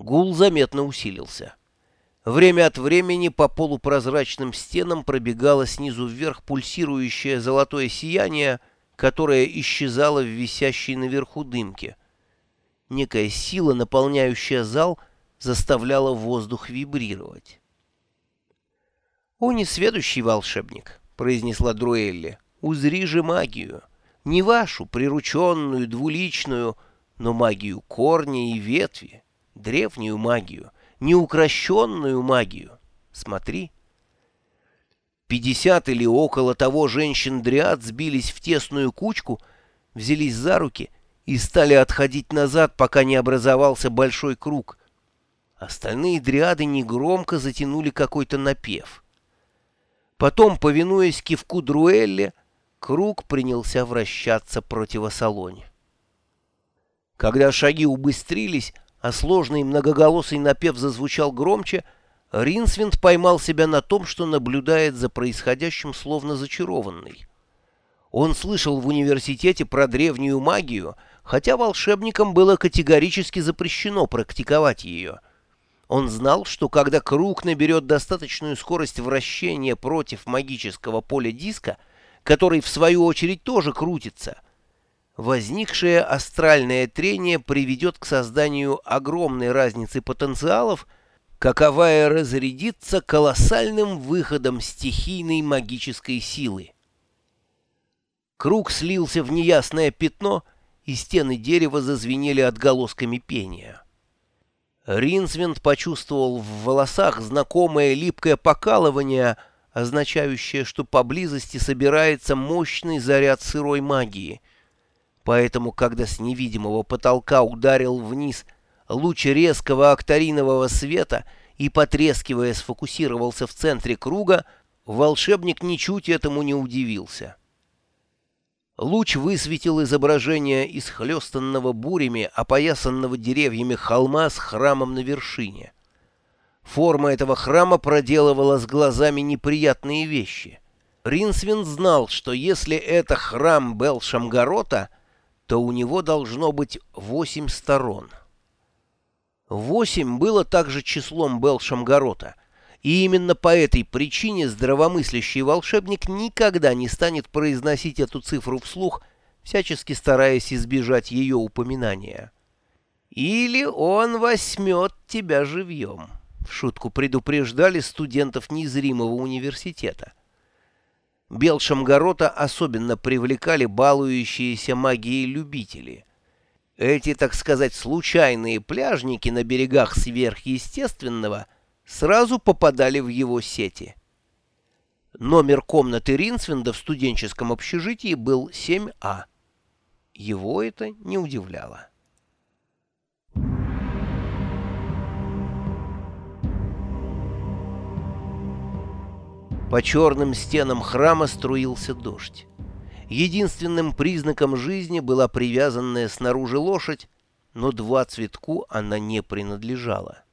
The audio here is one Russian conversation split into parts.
Гул заметно усилился. Время от времени по полупрозрачным стенам пробегало снизу вверх пульсирующее золотое сияние, которое исчезало в висящей наверху дымке. Некая сила, наполняющая зал, заставляла воздух вибрировать. «О, несведущий волшебник!» — произнесла Друэлли. «Узри же магию! Не вашу, прирученную, двуличную, но магию корня и ветви, древнюю магию» неукрощенную магию. Смотри. Пятьдесят или около того женщин-дриад сбились в тесную кучку, взялись за руки и стали отходить назад, пока не образовался большой круг. Остальные дриады негромко затянули какой-то напев. Потом, повинуясь кивку Друэлли, круг принялся вращаться противосолоне. Когда шаги убыстрились, а сложный многоголосый напев зазвучал громче, Ринсвинд поймал себя на том, что наблюдает за происходящим словно зачарованный. Он слышал в университете про древнюю магию, хотя волшебникам было категорически запрещено практиковать ее. Он знал, что когда круг наберет достаточную скорость вращения против магического поля диска, который в свою очередь тоже крутится — возникшее астральное трение приведет к созданию огромной разницы потенциалов, каковая разрядится колоссальным выходом стихийной магической силы. Круг слился в неясное пятно, и стены дерева зазвенели отголосками пения. Ринсвинд почувствовал в волосах знакомое липкое покалывание, означающее, что поблизости собирается мощный заряд сырой магии — Поэтому, когда с невидимого потолка ударил вниз луч резкого акторинового света и, потрескивая, сфокусировался в центре круга, волшебник ничуть этому не удивился. Луч высветил изображение исхлестанного бурями, опоясанного деревьями холма с храмом на вершине. Форма этого храма проделывала с глазами неприятные вещи. Ринсвин знал, что если это храм Белшамгарота — то у него должно быть восемь сторон. Восемь было также числом Белшамгарота, и именно по этой причине здравомыслящий волшебник никогда не станет произносить эту цифру вслух, всячески стараясь избежать ее упоминания. «Или он возьмет тебя живьем», — в шутку предупреждали студентов незримого университета. Белшамгорота особенно привлекали балующиеся магией любители. Эти, так сказать, случайные пляжники на берегах сверхъестественного сразу попадали в его сети. Номер комнаты Ринсвинда в студенческом общежитии был 7А. Его это не удивляло. По черным стенам храма струился дождь. Единственным признаком жизни была привязанная снаружи лошадь, но два цветку она не принадлежала.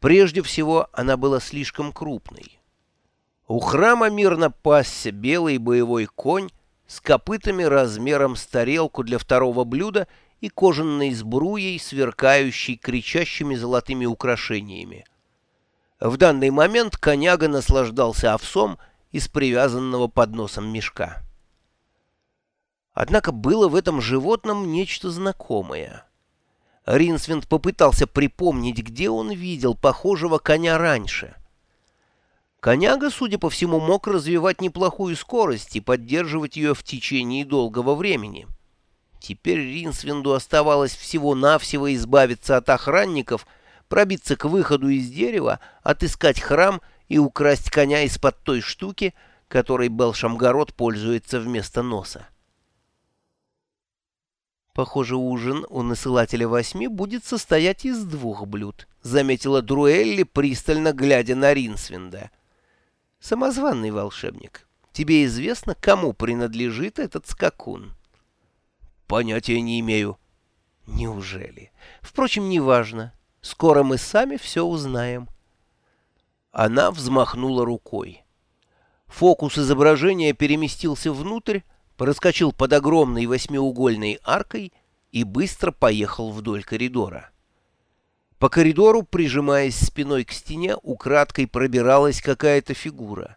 Прежде всего, она была слишком крупной. У храма мирно пасся белый боевой конь с копытами размером с тарелку для второго блюда и кожаной сбруей, сверкающей кричащими золотыми украшениями. В данный момент коняга наслаждался овсом из привязанного под носом мешка. Однако было в этом животном нечто знакомое. Ринсвинд попытался припомнить, где он видел похожего коня раньше. Коняга, судя по всему, мог развивать неплохую скорость и поддерживать ее в течение долгого времени. Теперь Ринсвинду оставалось всего-навсего избавиться от охранников — пробиться к выходу из дерева, отыскать храм и украсть коня из-под той штуки, которой Белшамгород пользуется вместо носа. «Похоже, ужин у насылателя восьми будет состоять из двух блюд», — заметила Друэлли, пристально глядя на Ринсвинда. «Самозванный волшебник, тебе известно, кому принадлежит этот скакун?» «Понятия не имею». «Неужели? Впрочем, неважно. Скоро мы сами все узнаем. Она взмахнула рукой. Фокус изображения переместился внутрь, проскочил под огромной восьмиугольной аркой и быстро поехал вдоль коридора. По коридору, прижимаясь спиной к стене, украдкой пробиралась какая-то фигура.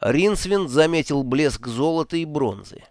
Ринсвинд заметил блеск золота и бронзы.